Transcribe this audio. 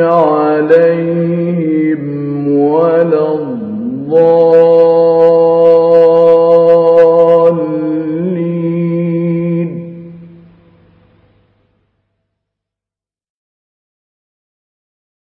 عليهم ولا الضالين